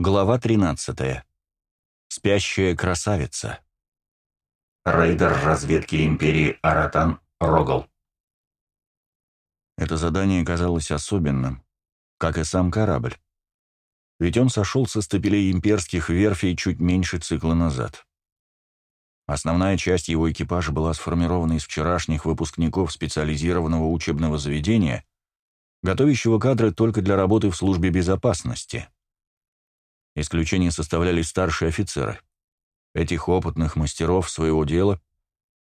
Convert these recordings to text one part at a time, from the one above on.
Глава 13. Спящая красавица. Рейдер разведки Империи Аратан Рогал. Это задание казалось особенным, как и сам корабль. Ведь он сошел со стапелей имперских верфей чуть меньше цикла назад. Основная часть его экипажа была сформирована из вчерашних выпускников специализированного учебного заведения, готовящего кадры только для работы в службе безопасности. Исключение составляли старшие офицеры. Этих опытных мастеров своего дела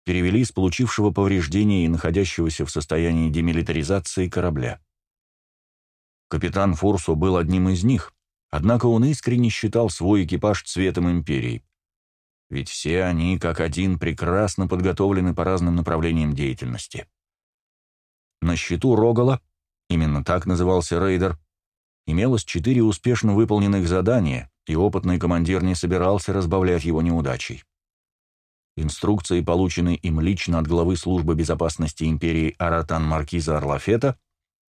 перевели из получившего повреждения и находящегося в состоянии демилитаризации корабля. Капитан Фурсо был одним из них, однако он искренне считал свой экипаж цветом империи. Ведь все они, как один, прекрасно подготовлены по разным направлениям деятельности. На счету Рогала, именно так назывался рейдер, имелось четыре успешно выполненных задания, и опытный командир не собирался разбавлять его неудачей. Инструкции, полученные им лично от главы службы безопасности империи Аратан Маркиза Орлафета,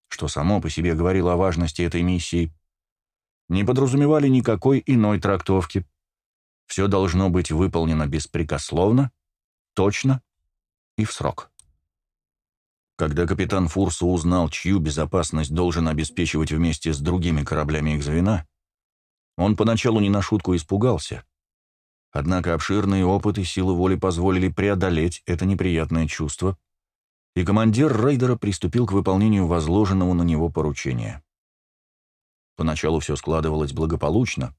что само по себе говорило о важности этой миссии, не подразумевали никакой иной трактовки. Все должно быть выполнено беспрекословно, точно и в срок. Когда капитан Фурсу узнал, чью безопасность должен обеспечивать вместе с другими кораблями их звена, он поначалу не на шутку испугался. Однако обширные опыты силы воли позволили преодолеть это неприятное чувство, и командир рейдера приступил к выполнению возложенного на него поручения. Поначалу все складывалось благополучно.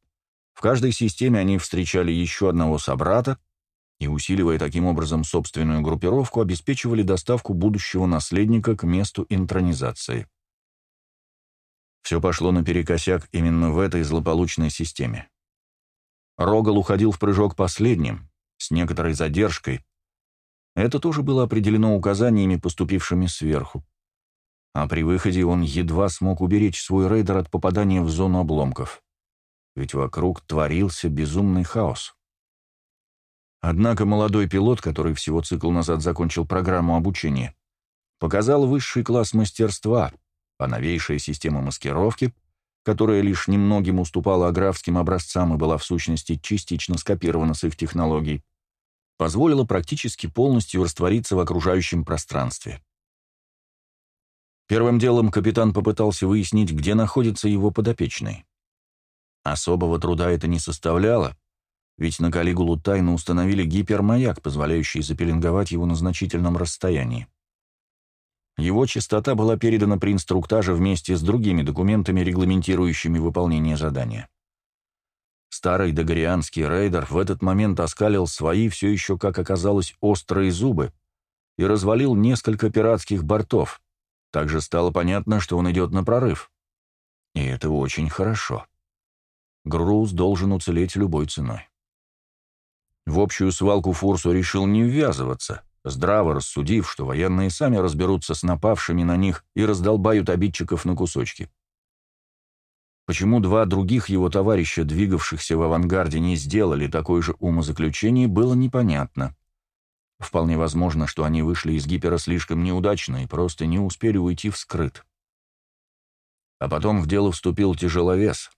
В каждой системе они встречали еще одного собрата, и, усиливая таким образом собственную группировку, обеспечивали доставку будущего наследника к месту интронизации. Все пошло наперекосяк именно в этой злополучной системе. Рогал уходил в прыжок последним, с некоторой задержкой. Это тоже было определено указаниями, поступившими сверху. А при выходе он едва смог уберечь свой рейдер от попадания в зону обломков. Ведь вокруг творился безумный хаос. Однако молодой пилот, который всего цикл назад закончил программу обучения, показал высший класс мастерства, а новейшая система маскировки, которая лишь немногим уступала аграфским образцам и была в сущности частично скопирована с их технологий, позволила практически полностью раствориться в окружающем пространстве. Первым делом капитан попытался выяснить, где находится его подопечный. Особого труда это не составляло, ведь на Калигулу тайно установили гипермаяк, позволяющий запеленговать его на значительном расстоянии. Его частота была передана при инструктаже вместе с другими документами, регламентирующими выполнение задания. Старый догорианский рейдер в этот момент оскалил свои, все еще, как оказалось, острые зубы и развалил несколько пиратских бортов. Также стало понятно, что он идет на прорыв. И это очень хорошо. Груз должен уцелеть любой ценой. В общую свалку Фурсу решил не ввязываться, здраво рассудив, что военные сами разберутся с напавшими на них и раздолбают обидчиков на кусочки. Почему два других его товарища, двигавшихся в авангарде, не сделали такое же умозаключение, было непонятно. Вполне возможно, что они вышли из гипера слишком неудачно и просто не успели уйти вскрыт. А потом в дело вступил тяжеловес,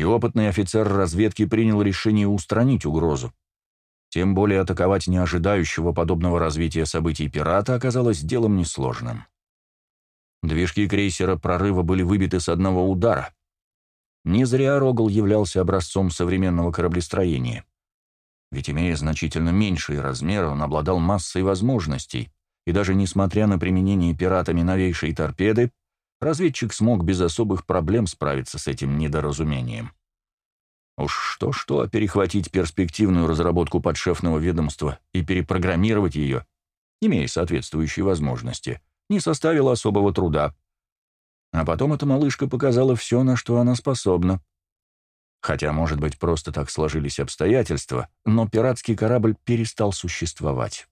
и опытный офицер разведки принял решение устранить угрозу. Тем более атаковать неожидающего подобного развития событий пирата оказалось делом несложным. Движки крейсера прорыва были выбиты с одного удара. Не зря Рогал являлся образцом современного кораблестроения. Ведь, имея значительно меньшие размеры, он обладал массой возможностей, и даже несмотря на применение пиратами новейшей торпеды, разведчик смог без особых проблем справиться с этим недоразумением. Уж что-что, а перехватить перспективную разработку подшефного ведомства и перепрограммировать ее, имея соответствующие возможности, не составило особого труда. А потом эта малышка показала все, на что она способна. Хотя, может быть, просто так сложились обстоятельства, но пиратский корабль перестал существовать.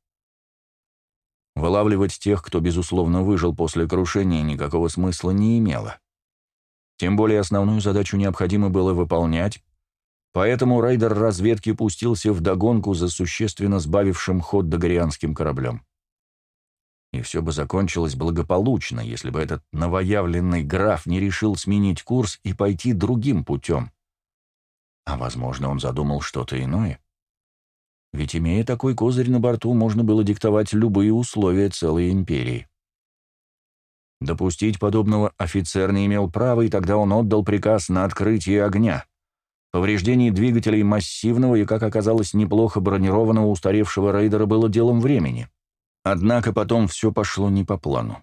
Вылавливать тех, кто, безусловно, выжил после крушения, никакого смысла не имело. Тем более основную задачу необходимо было выполнять, Поэтому рейдер разведки пустился в догонку за существенно сбавившим ход догорианским кораблем. И все бы закончилось благополучно, если бы этот новоявленный граф не решил сменить курс и пойти другим путем. А, возможно, он задумал что-то иное. Ведь, имея такой козырь на борту, можно было диктовать любые условия целой империи. Допустить подобного офицер не имел права, и тогда он отдал приказ на открытие огня. Повреждение двигателей массивного и, как оказалось, неплохо бронированного устаревшего рейдера было делом времени. Однако потом все пошло не по плану.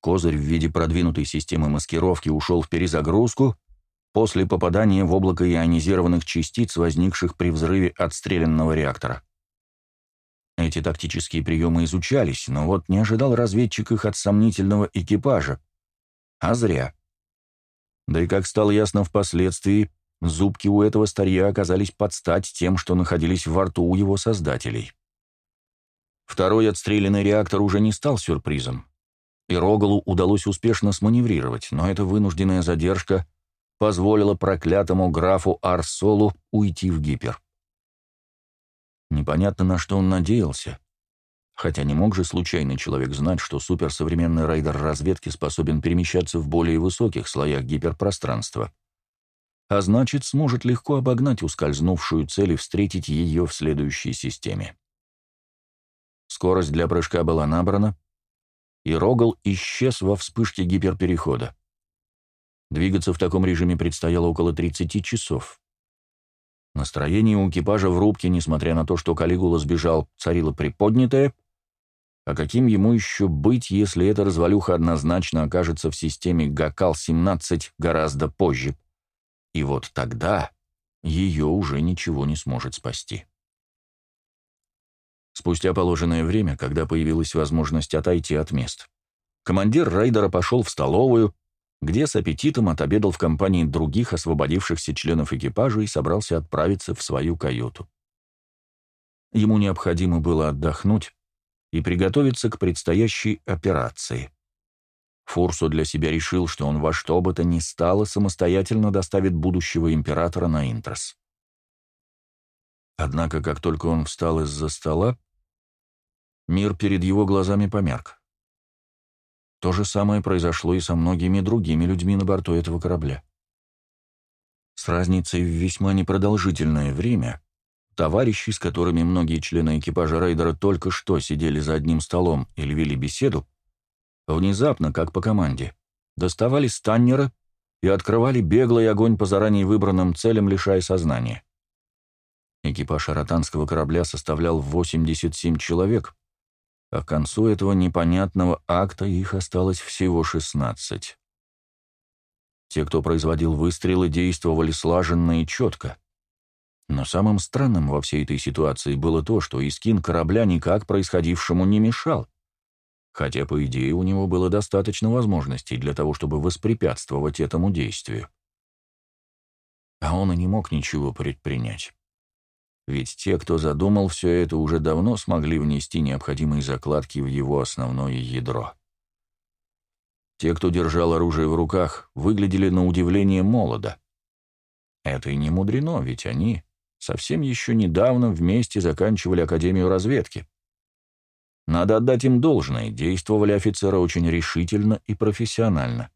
Козырь в виде продвинутой системы маскировки ушел в перезагрузку после попадания в облако ионизированных частиц, возникших при взрыве отстрелянного реактора. Эти тактические приемы изучались, но вот не ожидал разведчик их от сомнительного экипажа. А зря. Да и как стало ясно впоследствии, зубки у этого старья оказались под стать тем, что находились во рту у его создателей. Второй отстрелянный реактор уже не стал сюрпризом. И Рогалу удалось успешно сманеврировать, но эта вынужденная задержка позволила проклятому графу Арсолу уйти в гипер. Непонятно, на что он надеялся. Хотя не мог же случайный человек знать, что суперсовременный рейдер разведки способен перемещаться в более высоких слоях гиперпространства. А значит, сможет легко обогнать ускользнувшую цель и встретить ее в следующей системе. Скорость для прыжка была набрана, и Рогал исчез во вспышке гиперперехода. Двигаться в таком режиме предстояло около 30 часов. Настроение у экипажа в рубке, несмотря на то, что Калигула сбежал, царило приподнятое. А каким ему еще быть, если эта развалюха однозначно окажется в системе Гакал-17 гораздо позже? И вот тогда ее уже ничего не сможет спасти. Спустя положенное время, когда появилась возможность отойти от мест, командир рейдера пошел в столовую, где с аппетитом отобедал в компании других освободившихся членов экипажа и собрался отправиться в свою каюту. Ему необходимо было отдохнуть и приготовиться к предстоящей операции. Фурсу для себя решил, что он во что бы то ни стало самостоятельно доставит будущего императора на Интрос. Однако, как только он встал из-за стола, мир перед его глазами померк. То же самое произошло и со многими другими людьми на борту этого корабля. С разницей в весьма непродолжительное время товарищи, с которыми многие члены экипажа рейдера только что сидели за одним столом или вели беседу, внезапно, как по команде, доставали станнеры и открывали беглый огонь по заранее выбранным целям, лишая сознания. Экипаж аратанского корабля составлял 87 человек, а к концу этого непонятного акта их осталось всего 16. Те, кто производил выстрелы, действовали слаженно и четко. Но самым странным во всей этой ситуации было то, что искин корабля никак происходившему не мешал, хотя, по идее, у него было достаточно возможностей для того, чтобы воспрепятствовать этому действию. А он и не мог ничего предпринять. Ведь те, кто задумал все это, уже давно смогли внести необходимые закладки в его основное ядро. Те, кто держал оружие в руках, выглядели на удивление молодо. Это и не мудрено, ведь они совсем еще недавно вместе заканчивали Академию разведки. Надо отдать им должное, действовали офицеры очень решительно и профессионально.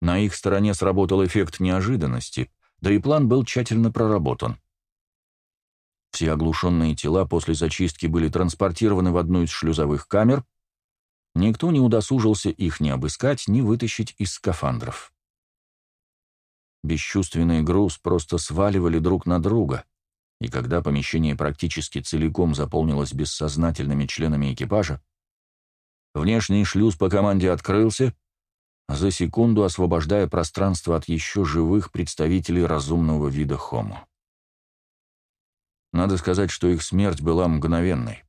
На их стороне сработал эффект неожиданности, да и план был тщательно проработан. Все оглушенные тела после зачистки были транспортированы в одну из шлюзовых камер. Никто не удосужился их ни обыскать, ни вытащить из скафандров. Бесчувственный груз просто сваливали друг на друга, и когда помещение практически целиком заполнилось бессознательными членами экипажа, внешний шлюз по команде открылся, за секунду освобождая пространство от еще живых представителей разумного вида Хомо. Надо сказать, что их смерть была мгновенной.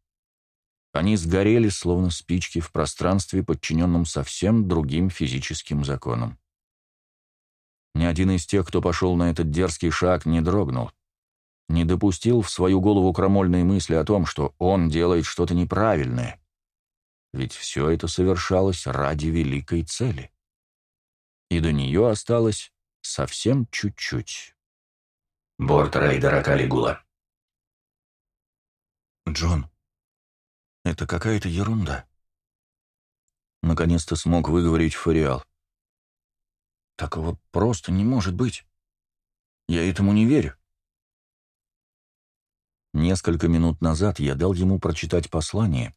Они сгорели, словно спички, в пространстве, подчиненном совсем другим физическим законам. Ни один из тех, кто пошел на этот дерзкий шаг, не дрогнул, не допустил в свою голову крамольные мысли о том, что он делает что-то неправильное. Ведь все это совершалось ради великой цели. И до нее осталось совсем чуть-чуть. Борт рейдера Калигула. «Джон, это какая-то ерунда». Наконец-то смог выговорить Фариал. «Такого просто не может быть». Я этому не верю. Несколько минут назад я дал ему прочитать послание,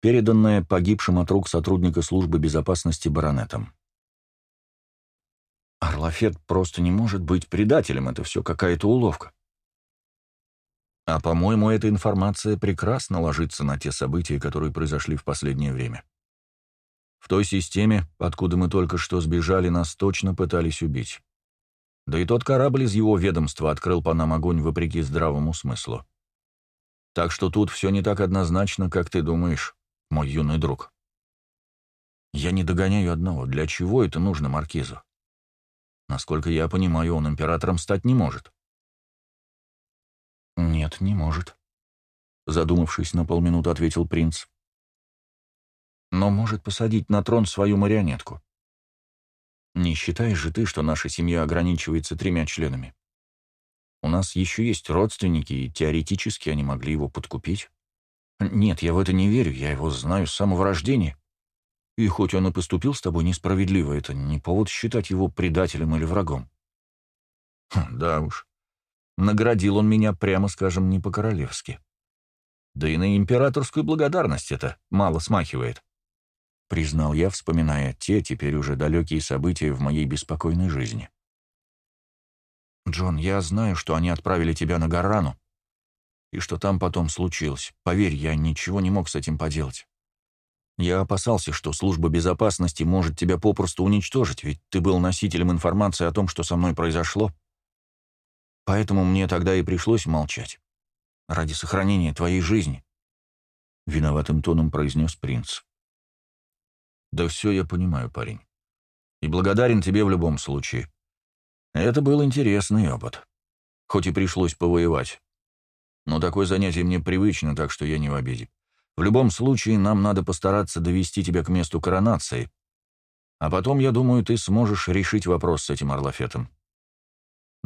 переданное погибшим от рук сотрудника службы безопасности баронетом. Орлафет просто не может быть предателем, это все какая-то уловка. А, по-моему, эта информация прекрасно ложится на те события, которые произошли в последнее время. В той системе, откуда мы только что сбежали, нас точно пытались убить. Да и тот корабль из его ведомства открыл по нам огонь вопреки здравому смыслу. Так что тут все не так однозначно, как ты думаешь, мой юный друг. Я не догоняю одного. Для чего это нужно Маркизу? Насколько я понимаю, он императором стать не может. «Нет, не может», — задумавшись на полминуты, ответил принц. «Но может посадить на трон свою марионетку. Не считаешь же ты, что наша семья ограничивается тремя членами? У нас еще есть родственники, и теоретически они могли его подкупить. Нет, я в это не верю, я его знаю с самого рождения. И хоть он и поступил с тобой несправедливо, это не повод считать его предателем или врагом. Хм, да уж, Наградил он меня, прямо скажем, не по-королевски. Да и на императорскую благодарность это мало смахивает. Признал я, вспоминая те, теперь уже далекие события в моей беспокойной жизни. «Джон, я знаю, что они отправили тебя на Гарану, и что там потом случилось. Поверь, я ничего не мог с этим поделать. Я опасался, что служба безопасности может тебя попросту уничтожить, ведь ты был носителем информации о том, что со мной произошло, Поэтому мне тогда и пришлось молчать. Ради сохранения твоей жизни. Виноватым тоном произнес принц. Да все я понимаю, парень. И благодарен тебе в любом случае. Это был интересный опыт. Хоть и пришлось повоевать. Но такое занятие мне привычно, так что я не в обиде. В любом случае, нам надо постараться довести тебя к месту коронации. А потом, я думаю, ты сможешь решить вопрос с этим Орлафетом.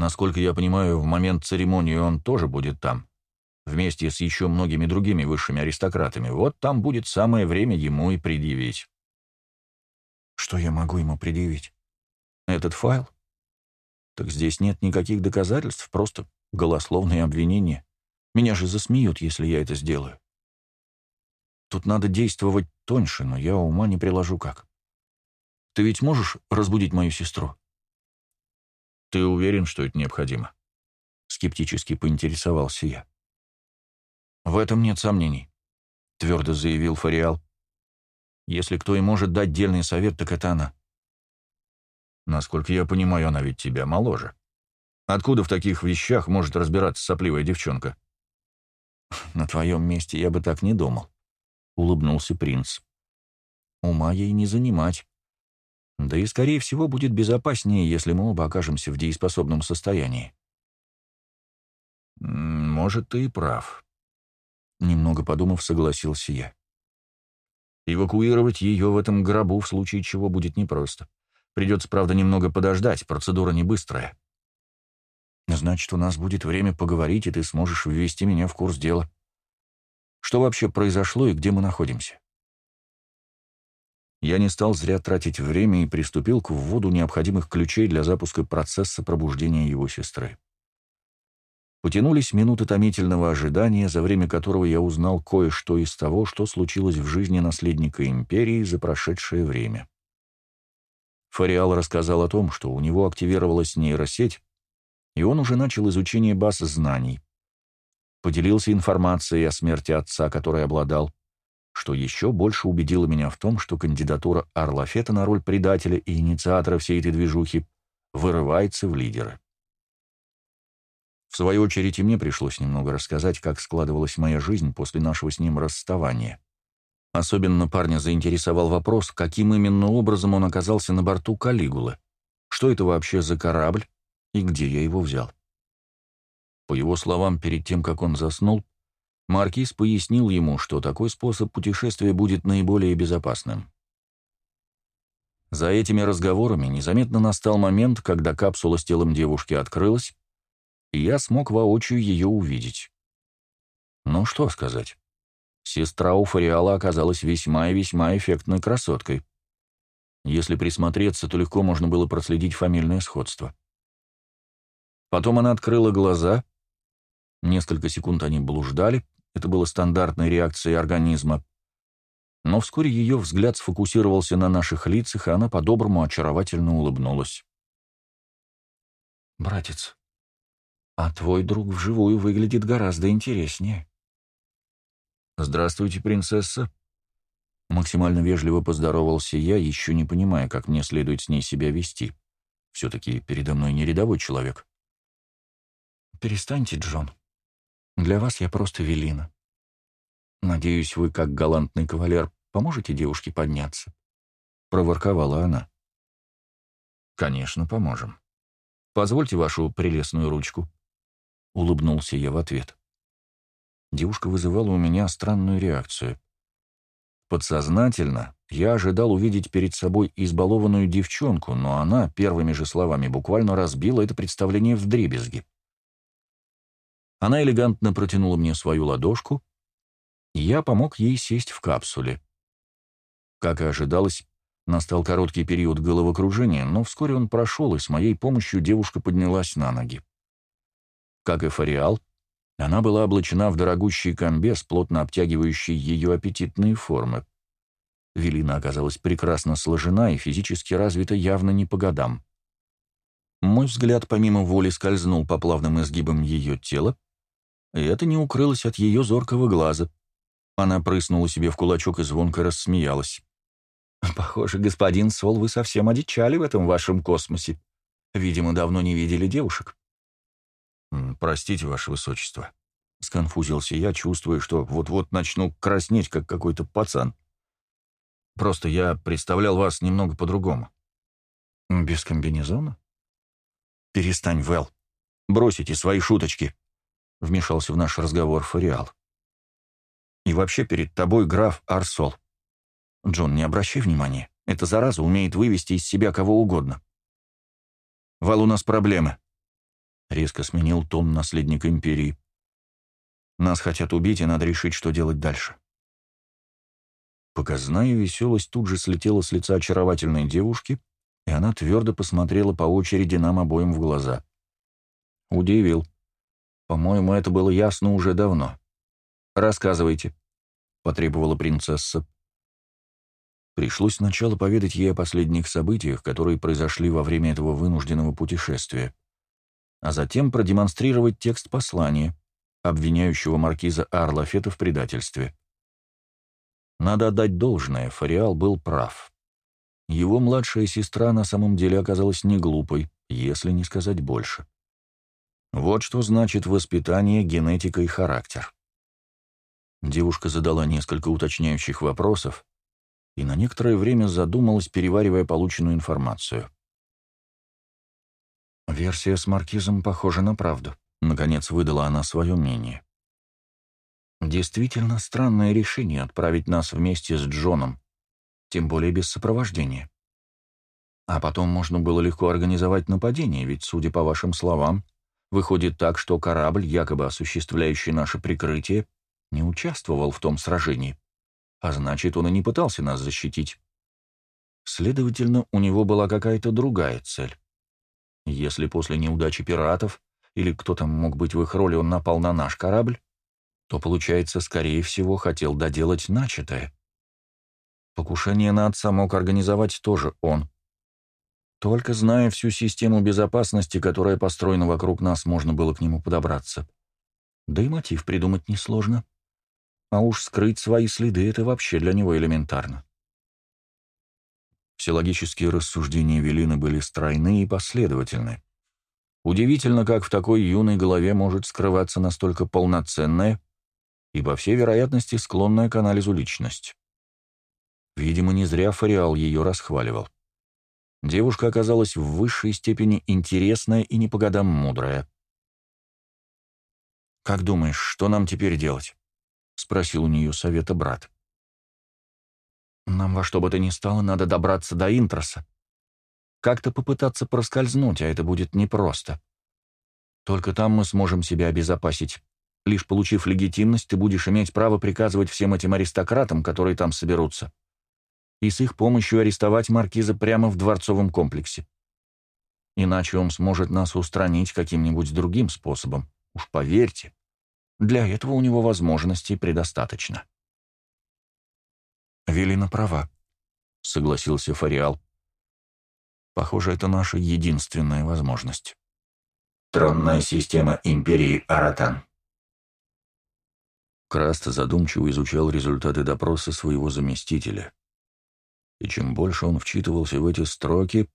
Насколько я понимаю, в момент церемонии он тоже будет там, вместе с еще многими другими высшими аристократами. Вот там будет самое время ему и предъявить. Что я могу ему предъявить? Этот файл? Так здесь нет никаких доказательств, просто голословные обвинения. Меня же засмеют, если я это сделаю. Тут надо действовать тоньше, но я ума не приложу как. Ты ведь можешь разбудить мою сестру? «Ты уверен, что это необходимо?» Скептически поинтересовался я. «В этом нет сомнений», — твердо заявил Фариал. «Если кто и может дать дельный совет, так это она». «Насколько я понимаю, она ведь тебя моложе. Откуда в таких вещах может разбираться сопливая девчонка?» «На твоем месте я бы так не думал», — улыбнулся принц. «Ума ей не занимать. Да и, скорее всего, будет безопаснее, если мы оба окажемся в дееспособном состоянии. «Может, ты и прав», — немного подумав, согласился я. «Эвакуировать ее в этом гробу в случае чего будет непросто. Придется, правда, немного подождать, процедура не быстрая». «Значит, у нас будет время поговорить, и ты сможешь ввести меня в курс дела. Что вообще произошло и где мы находимся?» Я не стал зря тратить время и приступил к вводу необходимых ключей для запуска процесса пробуждения его сестры. Потянулись минуты томительного ожидания, за время которого я узнал кое-что из того, что случилось в жизни наследника империи за прошедшее время. Фариал рассказал о том, что у него активировалась нейросеть, и он уже начал изучение баз знаний. Поделился информацией о смерти отца, которой обладал, что еще больше убедило меня в том, что кандидатура Арлафета на роль предателя и инициатора всей этой движухи вырывается в лидеры. В свою очередь и мне пришлось немного рассказать, как складывалась моя жизнь после нашего с ним расставания. Особенно парня заинтересовал вопрос, каким именно образом он оказался на борту Калигулы, что это вообще за корабль и где я его взял. По его словам, перед тем, как он заснул, Маркиз пояснил ему, что такой способ путешествия будет наиболее безопасным. За этими разговорами незаметно настал момент, когда капсула с телом девушки открылась, и я смог воочию ее увидеть. Ну что сказать. Сестра у Фариала оказалась весьма и весьма эффектной красоткой. Если присмотреться, то легко можно было проследить фамильное сходство. Потом она открыла глаза. Несколько секунд они блуждали. Это было стандартной реакцией организма. Но вскоре ее взгляд сфокусировался на наших лицах, и она по-доброму очаровательно улыбнулась. «Братец, а твой друг вживую выглядит гораздо интереснее». «Здравствуйте, принцесса». Максимально вежливо поздоровался я, еще не понимая, как мне следует с ней себя вести. Все-таки передо мной не рядовой человек. «Перестаньте, Джон. Для вас я просто Велина. Надеюсь, вы, как галантный кавалер, поможете девушке подняться?» Проворковала она. «Конечно, поможем. Позвольте вашу прелестную ручку». Улыбнулся я в ответ. Девушка вызывала у меня странную реакцию. Подсознательно я ожидал увидеть перед собой избалованную девчонку, но она первыми же словами буквально разбила это представление в дребезги. Она элегантно протянула мне свою ладошку, и я помог ей сесть в капсуле. Как и ожидалось, настал короткий период головокружения, но вскоре он прошел, и с моей помощью девушка поднялась на ноги. Как и Фариал, она была облачена в дорогущий комбез, плотно обтягивающий ее аппетитные формы. Велина оказалась прекрасно сложена и физически развита явно не по годам. Мой взгляд помимо воли скользнул по плавным изгибам ее тела, и это не укрылось от ее зоркого глаза. Она прыснула себе в кулачок и звонко рассмеялась. «Похоже, господин Сол, вы совсем одичали в этом вашем космосе. Видимо, давно не видели девушек». «Простите, ваше высочество», — сконфузился я, чувствуя, что вот-вот начну краснеть, как какой-то пацан. «Просто я представлял вас немного по-другому». «Без комбинезона?» «Перестань, Вэл. Бросите свои шуточки», — вмешался в наш разговор Фариал. «И вообще перед тобой граф Арсол. Джон, не обращай внимания. Эта зараза умеет вывести из себя кого угодно». «Вал, у нас проблемы», Резко сменил тон наследник империи. Нас хотят убить, и надо решить, что делать дальше. Показная веселость тут же слетела с лица очаровательной девушки, и она твердо посмотрела по очереди нам обоим в глаза. Удивил. По-моему, это было ясно уже давно. «Рассказывайте», — потребовала принцесса. Пришлось сначала поведать ей о последних событиях, которые произошли во время этого вынужденного путешествия а затем продемонстрировать текст послания, обвиняющего маркиза Арлафета в предательстве. Надо отдать должное, Фариал был прав. Его младшая сестра на самом деле оказалась не глупой, если не сказать больше. Вот что значит воспитание, генетика и характер. Девушка задала несколько уточняющих вопросов и на некоторое время задумалась, переваривая полученную информацию. Версия с маркизом похожа на правду. Наконец выдала она свое мнение. Действительно странное решение отправить нас вместе с Джоном, тем более без сопровождения. А потом можно было легко организовать нападение, ведь, судя по вашим словам, выходит так, что корабль, якобы осуществляющий наше прикрытие, не участвовал в том сражении, а значит, он и не пытался нас защитить. Следовательно, у него была какая-то другая цель. Если после неудачи пиратов, или кто там мог быть в их роли, он напал на наш корабль, то, получается, скорее всего, хотел доделать начатое. Покушение на отца мог организовать тоже он. Только зная всю систему безопасности, которая построена вокруг нас, можно было к нему подобраться. Да и мотив придумать несложно. А уж скрыть свои следы — это вообще для него элементарно. Все логические рассуждения Велины были стройны и последовательны. Удивительно, как в такой юной голове может скрываться настолько полноценная и, по всей вероятности, склонная к анализу личность. Видимо, не зря Фариал ее расхваливал. Девушка оказалась в высшей степени интересная и не по годам мудрая. «Как думаешь, что нам теперь делать?» — спросил у нее совета брат. Нам во что бы то ни стало надо добраться до Интроса. Как-то попытаться проскользнуть, а это будет непросто. Только там мы сможем себя обезопасить. Лишь получив легитимность, ты будешь иметь право приказывать всем этим аристократам, которые там соберутся, и с их помощью арестовать маркиза прямо в дворцовом комплексе. иначе он сможет нас устранить каким-нибудь другим способом. Уж поверьте, для этого у него возможностей предостаточно. «Велина права», — согласился Фариал. «Похоже, это наша единственная возможность». Тронная система Империи Аратан. Краст задумчиво изучал результаты допроса своего заместителя. И чем больше он вчитывался в эти строки,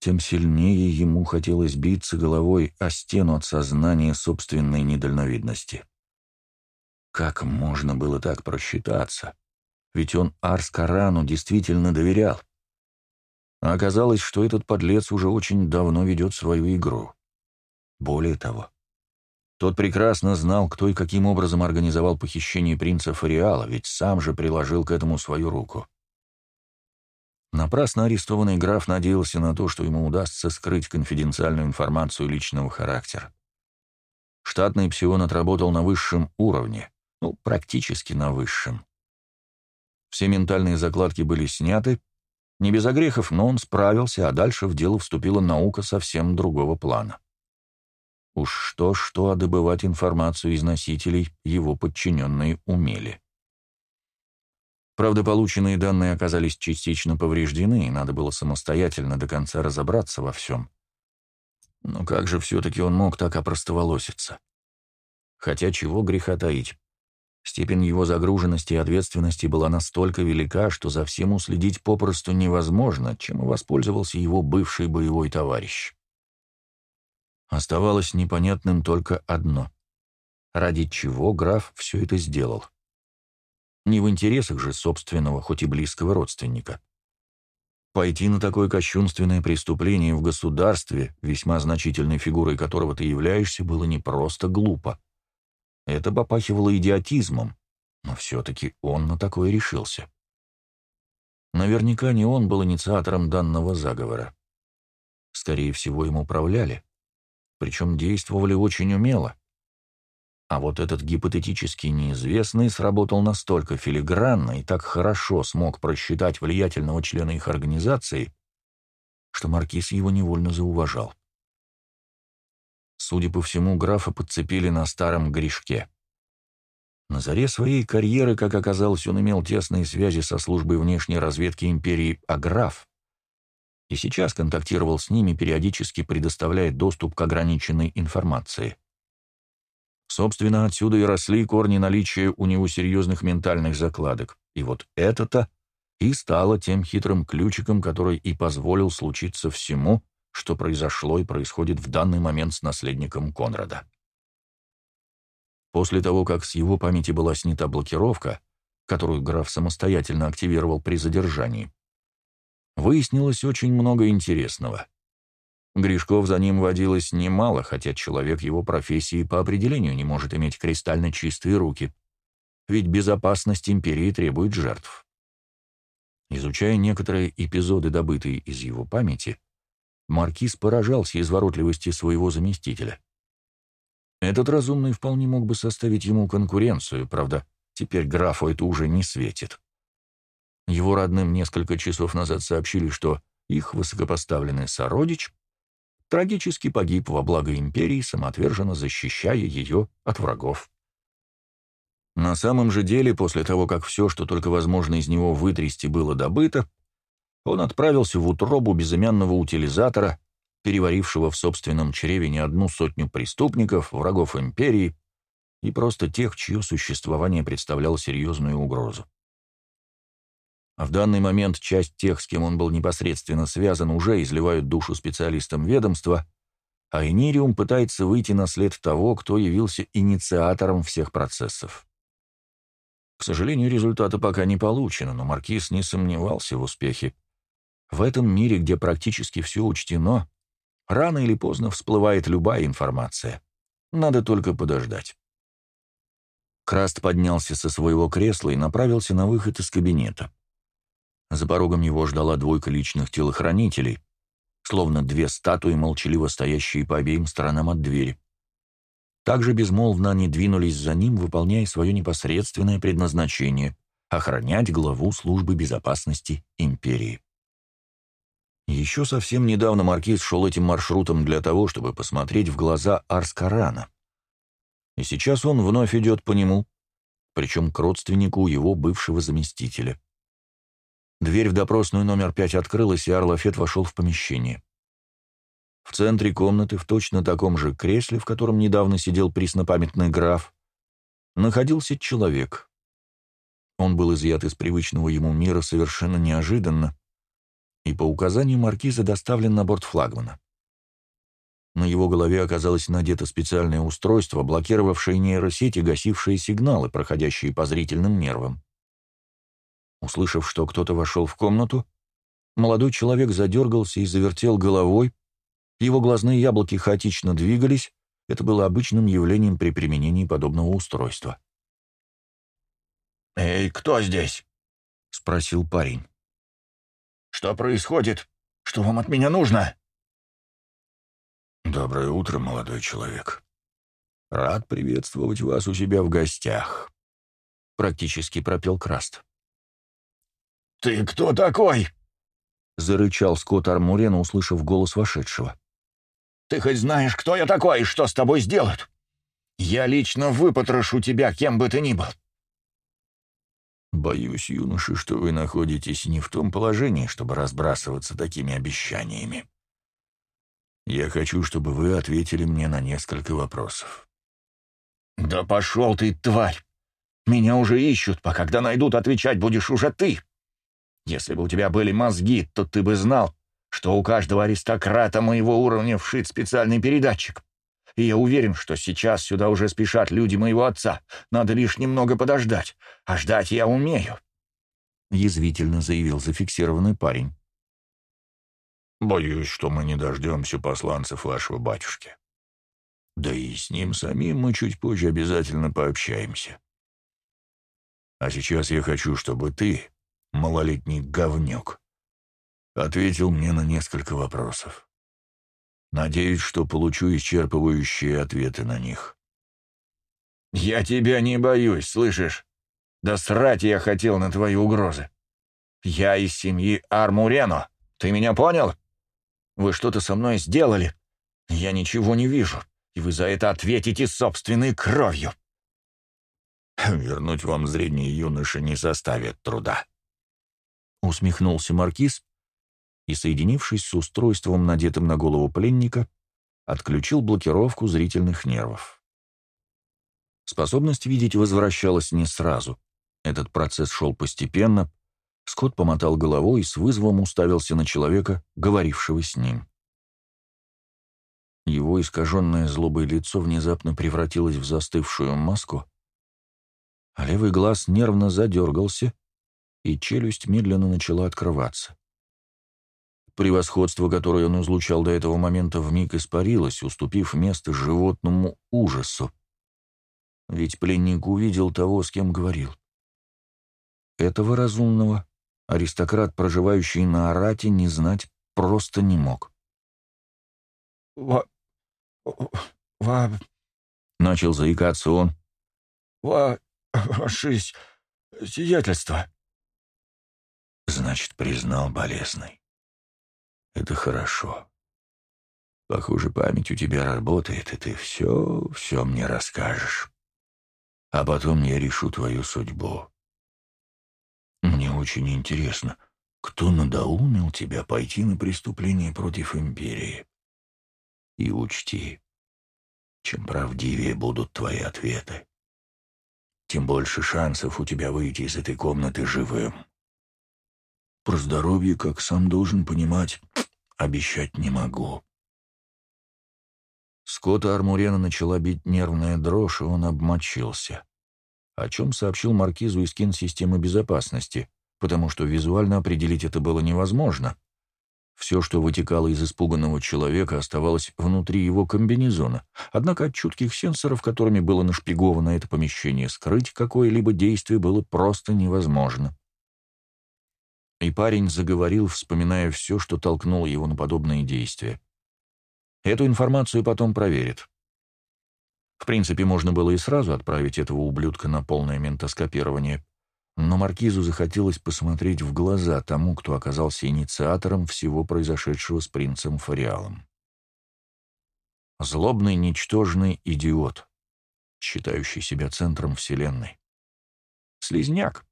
тем сильнее ему хотелось биться головой о стену от сознания собственной недальновидности. Как можно было так просчитаться? Ведь он Арс-Карану действительно доверял. А оказалось, что этот подлец уже очень давно ведет свою игру. Более того, тот прекрасно знал, кто и каким образом организовал похищение принца Фариала, ведь сам же приложил к этому свою руку. Напрасно арестованный граф надеялся на то, что ему удастся скрыть конфиденциальную информацию личного характера. Штатный псион отработал на высшем уровне, ну, практически на высшем. Все ментальные закладки были сняты, не без огрехов, но он справился, а дальше в дело вступила наука совсем другого плана. Уж что-что, а добывать информацию из носителей его подчиненные умели. Правда, полученные данные оказались частично повреждены, и надо было самостоятельно до конца разобраться во всем. Но как же все-таки он мог так опростоволоситься? Хотя чего греха таить. Степень его загруженности и ответственности была настолько велика, что за всем уследить попросту невозможно, чем и воспользовался его бывший боевой товарищ. Оставалось непонятным только одно. Ради чего граф все это сделал? Не в интересах же собственного, хоть и близкого родственника. Пойти на такое кощунственное преступление в государстве, весьма значительной фигурой которого ты являешься, было не просто глупо. Это попахивало идиотизмом, но все-таки он на такое решился. Наверняка не он был инициатором данного заговора. Скорее всего, им управляли причем действовали очень умело. А вот этот гипотетически неизвестный сработал настолько филигранно и так хорошо смог просчитать влиятельного члена их организации, что Маркиз его невольно зауважал. Судя по всему, графа подцепили на старом грешке. На заре своей карьеры, как оказалось, он имел тесные связи со службой внешней разведки империи Аграф, и сейчас контактировал с ними, периодически предоставляя доступ к ограниченной информации. Собственно, отсюда и росли корни наличия у него серьезных ментальных закладок. И вот это-то и стало тем хитрым ключиком, который и позволил случиться всему, что произошло и происходит в данный момент с наследником Конрада. После того, как с его памяти была снята блокировка, которую граф самостоятельно активировал при задержании, выяснилось очень много интересного. Гришков за ним водилось немало, хотя человек его профессии по определению не может иметь кристально чистые руки, ведь безопасность империи требует жертв. Изучая некоторые эпизоды, добытые из его памяти, Маркиз поражался изворотливости своего заместителя. Этот разумный вполне мог бы составить ему конкуренцию, правда, теперь графу это уже не светит. Его родным несколько часов назад сообщили, что их высокопоставленный сородич трагически погиб во благо империи, самоотверженно защищая ее от врагов. На самом же деле, после того, как все, что только возможно из него вытрясти, было добыто, он отправился в утробу безымянного утилизатора, переварившего в собственном чреве не одну сотню преступников, врагов империи и просто тех, чье существование представляло серьезную угрозу. А в данный момент часть тех, с кем он был непосредственно связан, уже изливают душу специалистам ведомства, а Энириум пытается выйти на след того, кто явился инициатором всех процессов. К сожалению, результата пока не получено, но Маркиз не сомневался в успехе. В этом мире, где практически все учтено, рано или поздно всплывает любая информация. Надо только подождать. Краст поднялся со своего кресла и направился на выход из кабинета. За порогом его ждала двойка личных телохранителей, словно две статуи, молчаливо стоящие по обеим сторонам от двери. Также безмолвно они двинулись за ним, выполняя свое непосредственное предназначение — охранять главу службы безопасности империи. Еще совсем недавно Маркиз шел этим маршрутом для того, чтобы посмотреть в глаза Арскарана. И сейчас он вновь идет по нему, причем к родственнику его бывшего заместителя. Дверь в допросную номер пять открылась, и Арлафет вошел в помещение. В центре комнаты, в точно таком же кресле, в котором недавно сидел преснопамятный граф, находился человек. Он был изъят из привычного ему мира совершенно неожиданно и по указанию маркиза доставлен на борт флагмана. На его голове оказалось надето специальное устройство, блокировавшее нейросети, гасившие сигналы, проходящие по зрительным нервам. Услышав, что кто-то вошел в комнату, молодой человек задергался и завертел головой, его глазные яблоки хаотично двигались, это было обычным явлением при применении подобного устройства. «Эй, кто здесь?» — спросил парень. «Что происходит? Что вам от меня нужно?» «Доброе утро, молодой человек. Рад приветствовать вас у себя в гостях», — практически пропел Краст. «Ты кто такой?» — зарычал Скотт Армурена, услышав голос вошедшего. «Ты хоть знаешь, кто я такой и что с тобой сделают? Я лично выпотрошу тебя, кем бы ты ни был». «Боюсь, юноша, что вы находитесь не в том положении, чтобы разбрасываться такими обещаниями. Я хочу, чтобы вы ответили мне на несколько вопросов». «Да пошел ты, тварь! Меня уже ищут, а когда найдут, отвечать будешь уже ты!» Если бы у тебя были мозги, то ты бы знал, что у каждого аристократа моего уровня вшит специальный передатчик. И я уверен, что сейчас сюда уже спешат люди моего отца. Надо лишь немного подождать. А ждать я умею. Язвительно заявил зафиксированный парень. Боюсь, что мы не дождемся посланцев вашего батюшки. Да и с ним самим мы чуть позже обязательно пообщаемся. А сейчас я хочу, чтобы ты малолетний говнюк, ответил мне на несколько вопросов. Надеюсь, что получу исчерпывающие ответы на них. «Я тебя не боюсь, слышишь? Да срать я хотел на твои угрозы. Я из семьи Армурено, ты меня понял? Вы что-то со мной сделали. Я ничего не вижу, и вы за это ответите собственной кровью». «Вернуть вам зрение юноши не составит труда», усмехнулся маркиз и, соединившись с устройством, надетым на голову пленника, отключил блокировку зрительных нервов. Способность видеть возвращалась не сразу. Этот процесс шел постепенно. Скотт помотал головой и с вызовом уставился на человека, говорившего с ним. Его искаженное злобой лицо внезапно превратилось в застывшую маску, а левый глаз нервно задергался, и челюсть медленно начала открываться. Превосходство, которое он излучал до этого момента, вмиг испарилось, уступив место животному ужасу. Ведь пленник увидел того, с кем говорил. Этого разумного аристократ, проживающий на Арате, не знать просто не мог. «Ва... ва...» — начал заикаться он. «Ва... ваше сиятельство». Значит, признал болезный. Это хорошо. Похоже, память у тебя работает, и ты все, все мне расскажешь. А потом я решу твою судьбу. Мне очень интересно, кто надоумил тебя пойти на преступление против империи. И учти, чем правдивее будут твои ответы, тем больше шансов у тебя выйти из этой комнаты живым. Про здоровье, как сам должен понимать, обещать не могу. Скотта Армурена начала бить нервная дрожь, и он обмочился. О чем сообщил маркизу из кинсистемы безопасности, потому что визуально определить это было невозможно. Все, что вытекало из испуганного человека, оставалось внутри его комбинезона, однако от чутких сенсоров, которыми было нашпиговано это помещение, скрыть какое-либо действие было просто невозможно. И парень заговорил, вспоминая все, что толкнуло его на подобные действия. Эту информацию потом проверит. В принципе, можно было и сразу отправить этого ублюдка на полное ментоскопирование. но Маркизу захотелось посмотреть в глаза тому, кто оказался инициатором всего произошедшего с принцем Фариалом. Злобный, ничтожный идиот, считающий себя центром Вселенной. Слизняк.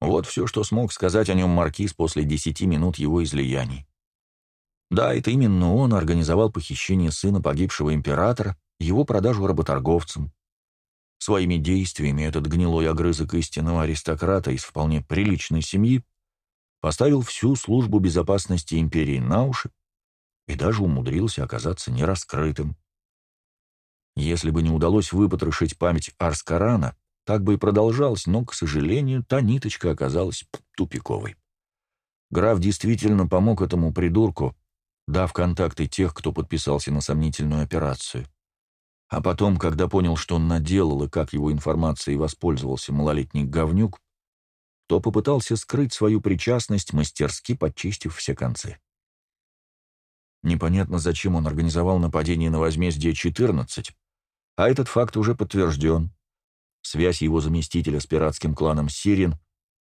Вот все, что смог сказать о нем Маркиз после десяти минут его излияний. Да, это именно он организовал похищение сына погибшего императора, его продажу работорговцам, Своими действиями этот гнилой огрызок истинного аристократа из вполне приличной семьи поставил всю службу безопасности империи на уши и даже умудрился оказаться нераскрытым. Если бы не удалось выпотрошить память Арскарана, так бы и продолжалось, но, к сожалению, та ниточка оказалась тупиковой. Граф действительно помог этому придурку, дав контакты тех, кто подписался на сомнительную операцию. А потом, когда понял, что он наделал и как его информацией воспользовался малолетний говнюк, то попытался скрыть свою причастность, мастерски подчистив все концы. Непонятно, зачем он организовал нападение на возмездие 14, а этот факт уже подтвержден. Связь его заместителя с пиратским кланом Сирин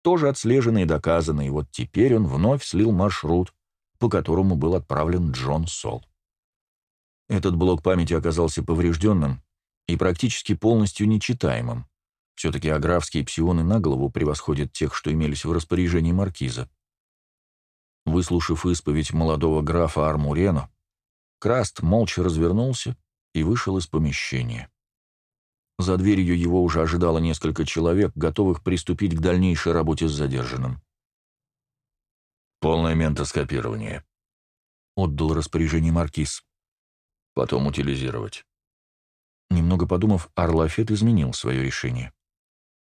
тоже отслежена и доказана, и вот теперь он вновь слил маршрут, по которому был отправлен Джон Сол. Этот блок памяти оказался поврежденным и практически полностью нечитаемым. Все-таки аграфские псионы на голову превосходят тех, что имелись в распоряжении маркиза. Выслушав исповедь молодого графа Армурена, Краст молча развернулся и вышел из помещения. За дверью его уже ожидало несколько человек, готовых приступить к дальнейшей работе с задержанным. «Полное ментоскопирование», — отдал распоряжение маркиз потом утилизировать. Немного подумав, Арлафет изменил свое решение.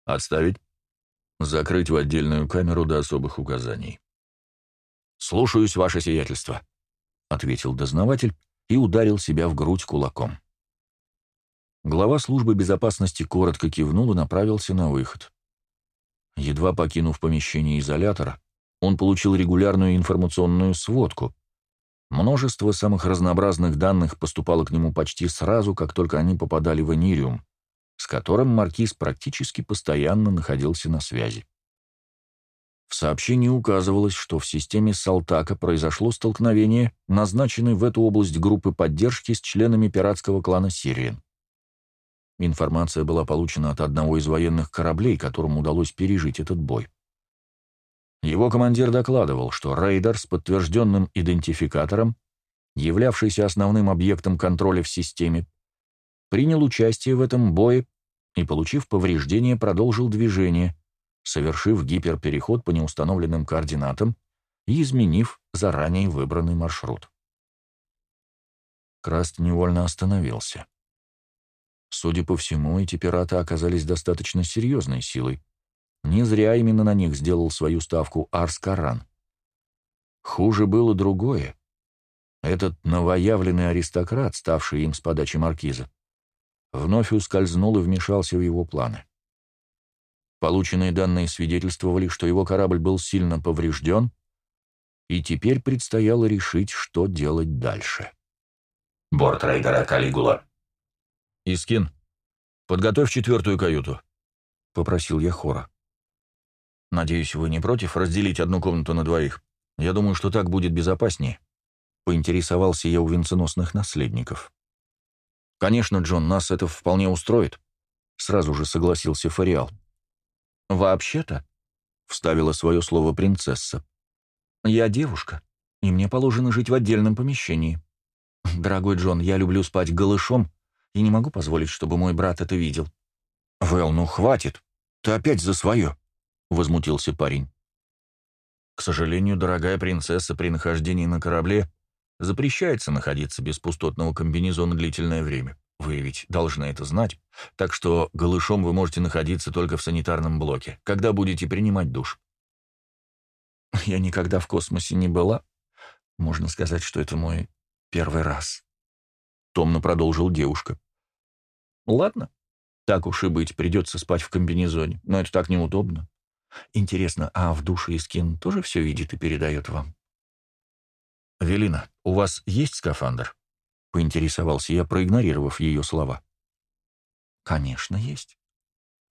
«Отставить? Закрыть в отдельную камеру до особых указаний». «Слушаюсь, ваше сиятельство», — ответил дознаватель и ударил себя в грудь кулаком. Глава службы безопасности коротко кивнул и направился на выход. Едва покинув помещение изолятора, он получил регулярную информационную сводку, Множество самых разнообразных данных поступало к нему почти сразу, как только они попадали в Энириум, с которым Маркиз практически постоянно находился на связи. В сообщении указывалось, что в системе Салтака произошло столкновение, назначенной в эту область группы поддержки с членами пиратского клана Сириен. Информация была получена от одного из военных кораблей, которому удалось пережить этот бой. Его командир докладывал, что рейдер с подтвержденным идентификатором, являвшийся основным объектом контроля в системе, принял участие в этом бое и, получив повреждения, продолжил движение, совершив гиперпереход по неустановленным координатам и изменив заранее выбранный маршрут. Краст невольно остановился. Судя по всему, эти пираты оказались достаточно серьезной силой, не зря именно на них сделал свою ставку Арскаран. Хуже было другое. Этот новоявленный аристократ, ставший им с подачи маркиза, вновь ускользнул и вмешался в его планы. Полученные данные свидетельствовали, что его корабль был сильно поврежден, и теперь предстояло решить, что делать дальше. «Борт рейдера Калигула». «Искин, подготовь четвертую каюту», — попросил я хора. «Надеюсь, вы не против разделить одну комнату на двоих? Я думаю, что так будет безопаснее», — поинтересовался я у венценосных наследников. «Конечно, Джон, нас это вполне устроит», — сразу же согласился Фариал. «Вообще-то», — вставила свое слово принцесса, — «я девушка, и мне положено жить в отдельном помещении. Дорогой Джон, я люблю спать голышом и не могу позволить, чтобы мой брат это видел». «Вэл, ну хватит, ты опять за свое», — возмутился парень. «К сожалению, дорогая принцесса при нахождении на корабле запрещается находиться без пустотного комбинезона длительное время. Вы ведь должны это знать. Так что голышом вы можете находиться только в санитарном блоке, когда будете принимать душ». «Я никогда в космосе не была. Можно сказать, что это мой первый раз», — томно продолжил девушка. «Ладно, так уж и быть, придется спать в комбинезоне, но это так неудобно. Интересно, а в душе Искин тоже все видит и передает вам? «Велина, у вас есть скафандр?» — поинтересовался я, проигнорировав ее слова. «Конечно, есть.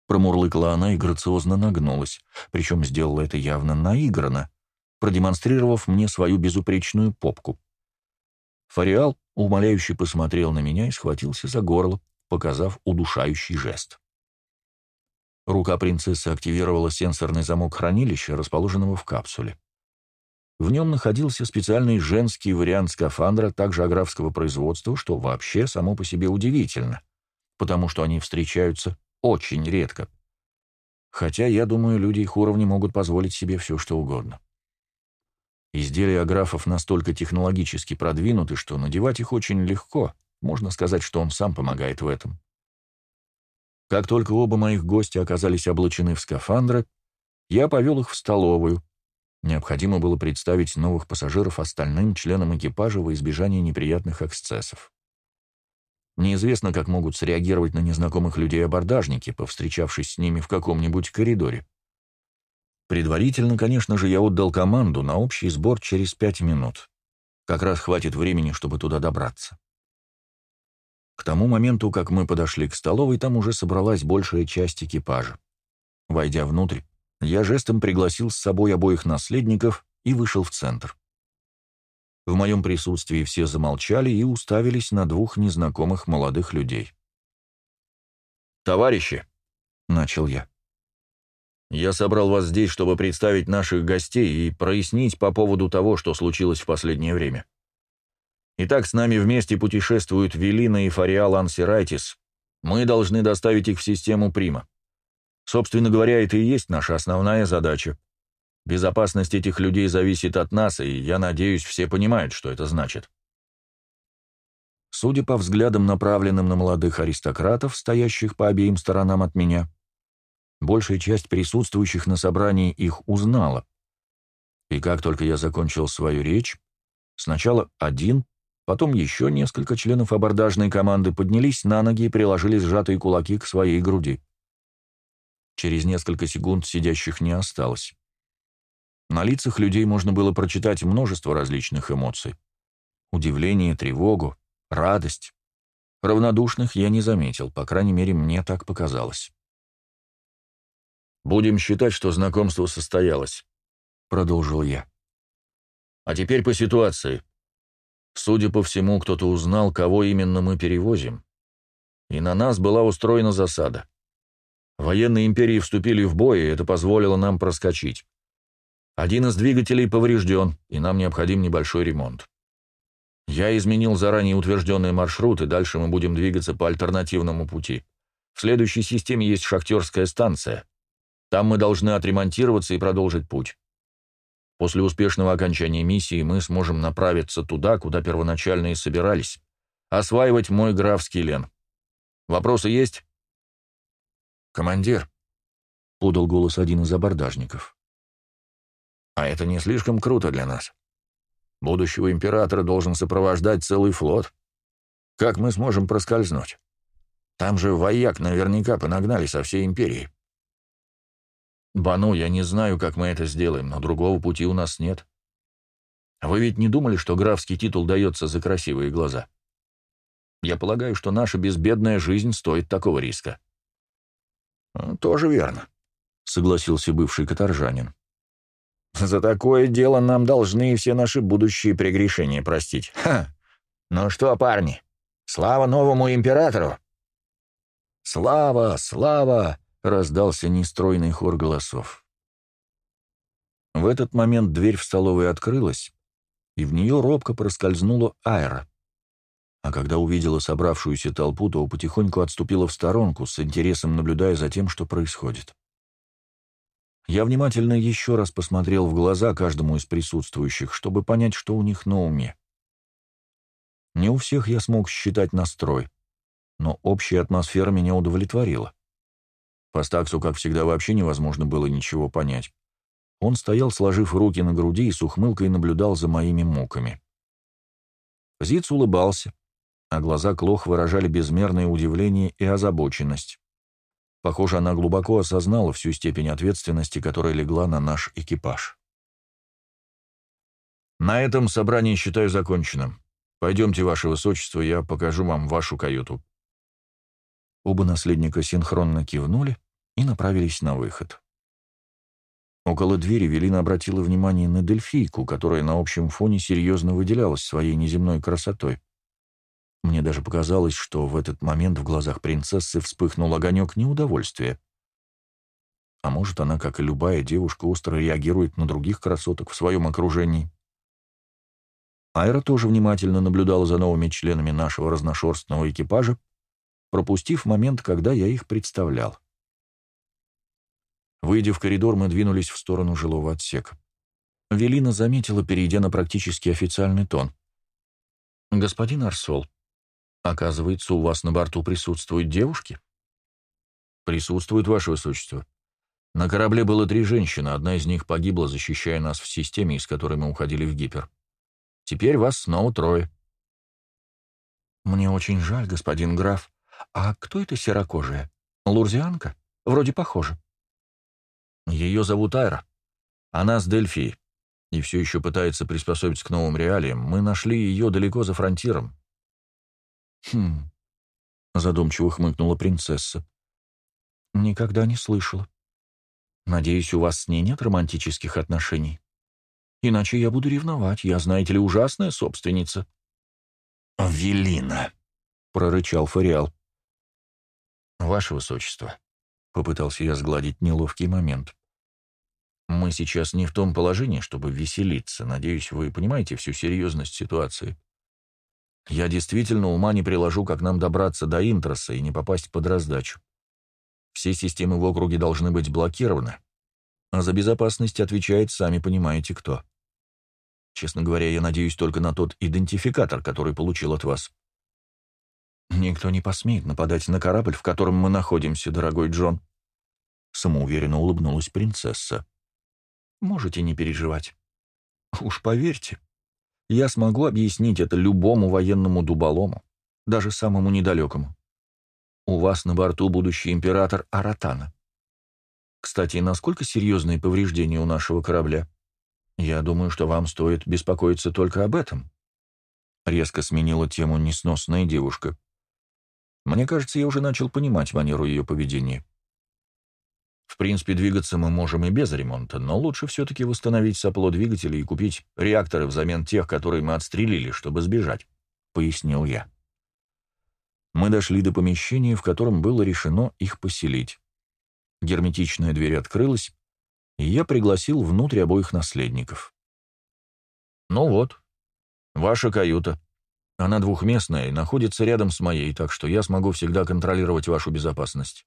Промурлыкала она и грациозно нагнулась, причем сделала это явно наигранно, продемонстрировав мне свою безупречную попку. Фариал умоляюще посмотрел на меня и схватился за горло, показав удушающий жест. Рука принцессы активировала сенсорный замок хранилища, расположенного в капсуле. В нем находился специальный женский вариант скафандра, также аграфского производства, что вообще само по себе удивительно, потому что они встречаются очень редко. Хотя, я думаю, люди их уровня могут позволить себе все, что угодно. Изделия аграфов настолько технологически продвинуты, что надевать их очень легко, можно сказать, что он сам помогает в этом. Как только оба моих гостя оказались облачены в скафандры, я повел их в столовую. Необходимо было представить новых пассажиров остальным членам экипажа во избежание неприятных эксцессов. Неизвестно, как могут среагировать на незнакомых людей абордажники, повстречавшись с ними в каком-нибудь коридоре. Предварительно, конечно же, я отдал команду на общий сбор через пять минут. Как раз хватит времени, чтобы туда добраться. К тому моменту, как мы подошли к столовой, там уже собралась большая часть экипажа. Войдя внутрь, я жестом пригласил с собой обоих наследников и вышел в центр. В моем присутствии все замолчали и уставились на двух незнакомых молодых людей. «Товарищи!» — начал я. «Я собрал вас здесь, чтобы представить наших гостей и прояснить по поводу того, что случилось в последнее время. Итак, с нами вместе путешествуют Велина и Фариал Ансирайтис. Мы должны доставить их в систему Прима. Собственно говоря, это и есть наша основная задача. Безопасность этих людей зависит от нас, и, я надеюсь, все понимают, что это значит. Судя по взглядам, направленным на молодых аристократов, стоящих по обеим сторонам от меня, большая часть присутствующих на собрании их узнала. И как только я закончил свою речь, сначала один, Потом еще несколько членов абордажной команды поднялись на ноги и приложили сжатые кулаки к своей груди. Через несколько секунд сидящих не осталось. На лицах людей можно было прочитать множество различных эмоций. Удивление, тревогу, радость. Равнодушных я не заметил, по крайней мере, мне так показалось. «Будем считать, что знакомство состоялось», — продолжил я. «А теперь по ситуации. Судя по всему, кто-то узнал, кого именно мы перевозим. И на нас была устроена засада. Военные империи вступили в бой, и это позволило нам проскочить. Один из двигателей поврежден, и нам необходим небольшой ремонт. Я изменил заранее утвержденный маршрут, и дальше мы будем двигаться по альтернативному пути. В следующей системе есть шахтерская станция. Там мы должны отремонтироваться и продолжить путь. После успешного окончания миссии мы сможем направиться туда, куда первоначально и собирались. Осваивать мой графский лен. Вопросы есть? «Командир», — подал голос один из абордажников. «А это не слишком круто для нас. Будущего императора должен сопровождать целый флот. Как мы сможем проскользнуть? Там же вояк наверняка понагнали со всей империи». «Бану, я не знаю, как мы это сделаем, но другого пути у нас нет. Вы ведь не думали, что графский титул дается за красивые глаза? Я полагаю, что наша безбедная жизнь стоит такого риска». «Тоже верно», — согласился бывший каторжанин. «За такое дело нам должны все наши будущие прегрешения простить. Ха! Ну что, парни, слава новому императору!» «Слава! Слава!» — раздался нестройный хор голосов. В этот момент дверь в столовой открылась, и в нее робко проскользнула Айра. А когда увидела собравшуюся толпу, то потихоньку отступила в сторонку, с интересом наблюдая за тем, что происходит. Я внимательно еще раз посмотрел в глаза каждому из присутствующих, чтобы понять, что у них на уме. Не у всех я смог считать настрой, но общая атмосфера меня удовлетворила. По стаксу, как всегда, вообще невозможно было ничего понять. Он стоял, сложив руки на груди и с ухмылкой наблюдал за моими муками. Зиц улыбался, а глаза Клох выражали безмерное удивление и озабоченность. Похоже, она глубоко осознала всю степень ответственности, которая легла на наш экипаж. «На этом собрание считаю законченным. Пойдемте, Ваше Высочество, я покажу вам вашу каюту». Оба наследника синхронно кивнули, и направились на выход. Около двери Велина обратила внимание на дельфийку, которая на общем фоне серьезно выделялась своей неземной красотой. Мне даже показалось, что в этот момент в глазах принцессы вспыхнул огонек неудовольствия. А может, она, как и любая девушка, остро реагирует на других красоток в своем окружении. Айра тоже внимательно наблюдала за новыми членами нашего разношерстного экипажа, пропустив момент, когда я их представлял. Выйдя в коридор, мы двинулись в сторону жилого отсека. Велина заметила, перейдя на практически официальный тон. «Господин Арсол, оказывается, у вас на борту присутствуют девушки?» «Присутствует, Ваше Высочество. На корабле было три женщины, одна из них погибла, защищая нас в системе, из которой мы уходили в гипер. Теперь вас снова трое». «Мне очень жаль, господин граф. А кто эта серокожая? Лурзианка? Вроде похоже». Ее зовут Айра. Она с Дельфии и все еще пытается приспособиться к новым реалиям. Мы нашли ее далеко за фронтиром. «Хм...» — задумчиво хмыкнула принцесса. «Никогда не слышала. Надеюсь, у вас с ней нет романтических отношений? Иначе я буду ревновать. Я, знаете ли, ужасная собственница». «Велина», — прорычал Фариал. «Ваше Высочество», Попытался я сгладить неловкий момент. Мы сейчас не в том положении, чтобы веселиться. Надеюсь, вы понимаете всю серьезность ситуации. Я действительно ума не приложу, как нам добраться до Интроса и не попасть под раздачу. Все системы в округе должны быть блокированы, а за безопасность отвечает, сами понимаете, кто. Честно говоря, я надеюсь только на тот идентификатор, который получил от вас. «Никто не посмеет нападать на корабль, в котором мы находимся, дорогой Джон», — самоуверенно улыбнулась принцесса. «Можете не переживать. Уж поверьте, я смогу объяснить это любому военному дуболому, даже самому недалекому. У вас на борту будущий император Аратана. Кстати, насколько серьезные повреждения у нашего корабля? Я думаю, что вам стоит беспокоиться только об этом». Резко сменила тему несносная девушка. Мне кажется, я уже начал понимать манеру ее поведения. В принципе, двигаться мы можем и без ремонта, но лучше все-таки восстановить сопло двигателя и купить реакторы взамен тех, которые мы отстрелили, чтобы сбежать», — пояснил я. Мы дошли до помещения, в котором было решено их поселить. Герметичная дверь открылась, и я пригласил внутрь обоих наследников. «Ну вот, ваша каюта», она двухместная и находится рядом с моей, так что я смогу всегда контролировать вашу безопасность».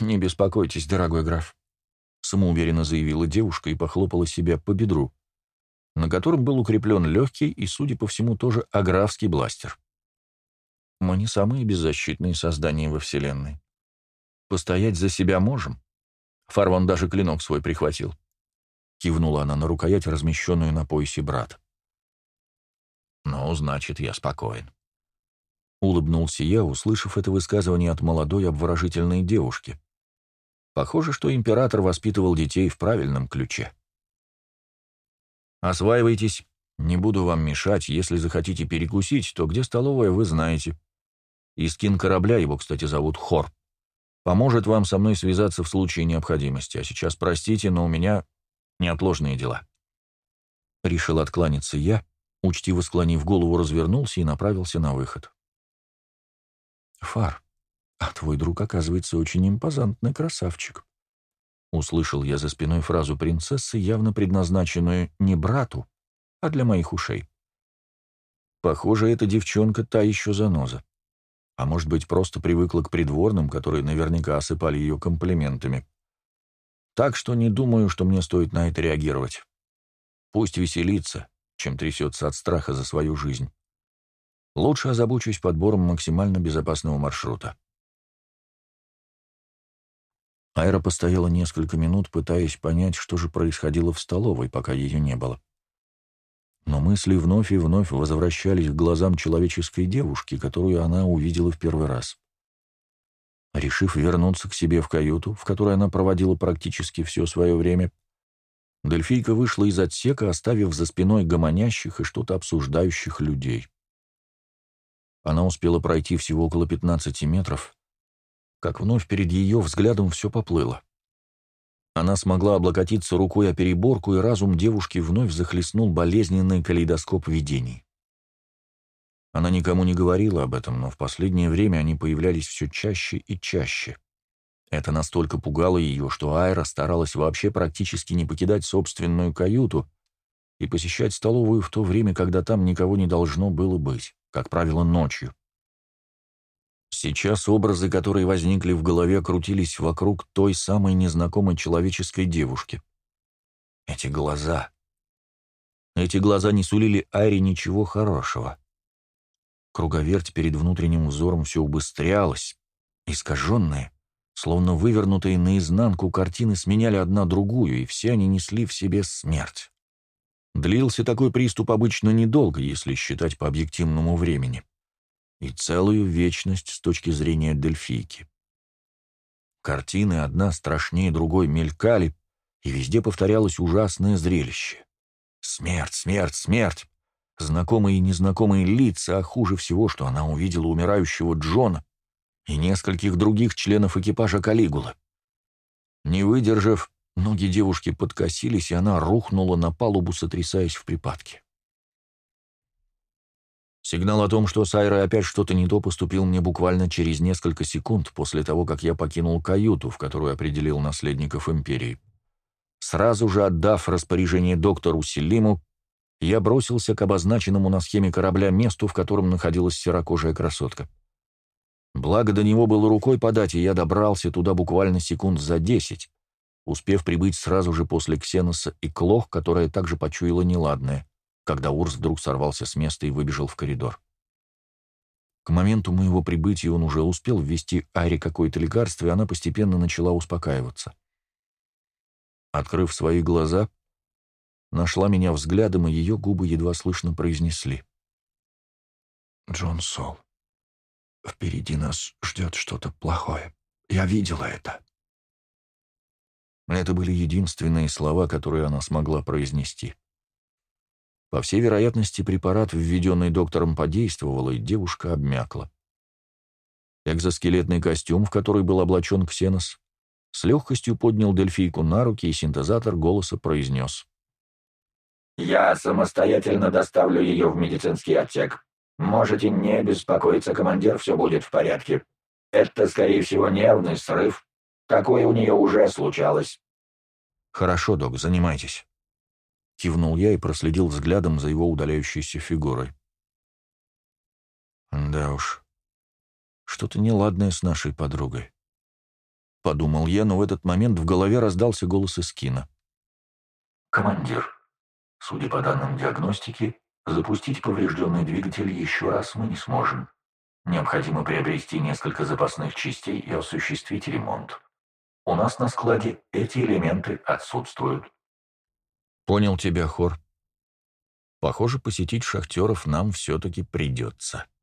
«Не беспокойтесь, дорогой граф», — самоуверенно заявила девушка и похлопала себя по бедру, на котором был укреплен легкий и, судя по всему, тоже аграфский бластер. «Мы не самые беззащитные создания во Вселенной. Постоять за себя можем. Фарван даже клинок свой прихватил». Кивнула она на рукоять, размещенную на поясе брата. «Ну, значит, я спокоен». Улыбнулся я, услышав это высказывание от молодой обворожительной девушки. Похоже, что император воспитывал детей в правильном ключе. «Осваивайтесь, не буду вам мешать. Если захотите перекусить, то где столовая, вы знаете. Искин корабля, его, кстати, зовут Хор, поможет вам со мной связаться в случае необходимости. А сейчас простите, но у меня неотложные дела». Решил откланяться я, Учтиво склонив голову, развернулся и направился на выход. «Фар, а твой друг, оказывается, очень импозантный красавчик». Услышал я за спиной фразу принцессы, явно предназначенную не брату, а для моих ушей. Похоже, эта девчонка та еще заноза. А может быть, просто привыкла к придворным, которые наверняка осыпали ее комплиментами. Так что не думаю, что мне стоит на это реагировать. Пусть веселится, чем трясется от страха за свою жизнь. Лучше озабочусь подбором максимально безопасного маршрута. Айра постояла несколько минут, пытаясь понять, что же происходило в столовой, пока ее не было. Но мысли вновь и вновь возвращались к глазам человеческой девушки, которую она увидела в первый раз. Решив вернуться к себе в каюту, в которой она проводила практически все свое время, Дельфийка вышла из отсека, оставив за спиной гомонящих и что-то обсуждающих людей. Она успела пройти всего около 15 метров, как вновь перед ее взглядом все поплыло. Она смогла облокотиться рукой о переборку, и разум девушки вновь захлестнул болезненный калейдоскоп видений. Она никому не говорила об этом, но в последнее время они появлялись все чаще и чаще. Это настолько пугало ее, что Айра старалась вообще практически не покидать собственную каюту и посещать столовую в то время, когда там никого не должно было быть, как правило, ночью. Сейчас образы, которые возникли в голове, крутились вокруг той самой незнакомой человеческой девушки. Эти глаза. Эти глаза не сулили Айре ничего хорошего. Круговерть перед внутренним взором все убыстрялась. Искаженные, словно вывернутые наизнанку картины сменяли одна другую, и все они несли в себе смерть. Длился такой приступ обычно недолго, если считать по объективному времени и целую вечность с точки зрения дельфийки. Картины одна страшнее другой мелькали, и везде повторялось ужасное зрелище. Смерть, смерть, смерть. Знакомые и незнакомые лица, а хуже всего, что она увидела умирающего Джона и нескольких других членов экипажа Калигулы. Не выдержав, ноги девушки подкосились, и она рухнула на палубу, сотрясаясь в припадке. Сигнал о том, что с Айрой опять что-то не то, поступил мне буквально через несколько секунд после того, как я покинул каюту, в которую определил наследников Империи. Сразу же отдав распоряжение доктору Селиму, я бросился к обозначенному на схеме корабля месту, в котором находилась серокожая красотка. Благо до него было рукой подать, и я добрался туда буквально секунд за десять, успев прибыть сразу же после Ксеноса и Клох, которая также почуяла неладное когда Урс вдруг сорвался с места и выбежал в коридор. К моменту моего прибытия он уже успел ввести Аре какое-то лекарство, и она постепенно начала успокаиваться. Открыв свои глаза, нашла меня взглядом, и ее губы едва слышно произнесли. «Джон Сол, впереди нас ждет что-то плохое. Я видела это». Это были единственные слова, которые она смогла произнести. По всей вероятности, препарат, введенный доктором, подействовал, и девушка обмякла. Экзоскелетный костюм, в который был облачен Ксенос, с легкостью поднял дельфийку на руки, и синтезатор голоса произнес. «Я самостоятельно доставлю ее в медицинский отсек. Можете не беспокоиться, командир, все будет в порядке. Это, скорее всего, нервный срыв. Такое у нее уже случалось». «Хорошо, док, занимайтесь». Кивнул я и проследил взглядом за его удаляющейся фигурой. Да уж, что-то неладное с нашей подругой. Подумал я, но в этот момент в голове раздался голос Искина. «Командир, судя по данным диагностики, запустить поврежденный двигатель еще раз мы не сможем. Необходимо приобрести несколько запасных частей и осуществить ремонт. У нас на складе эти элементы отсутствуют. «Понял тебя, Хор. Похоже, посетить шахтеров нам все-таки придется».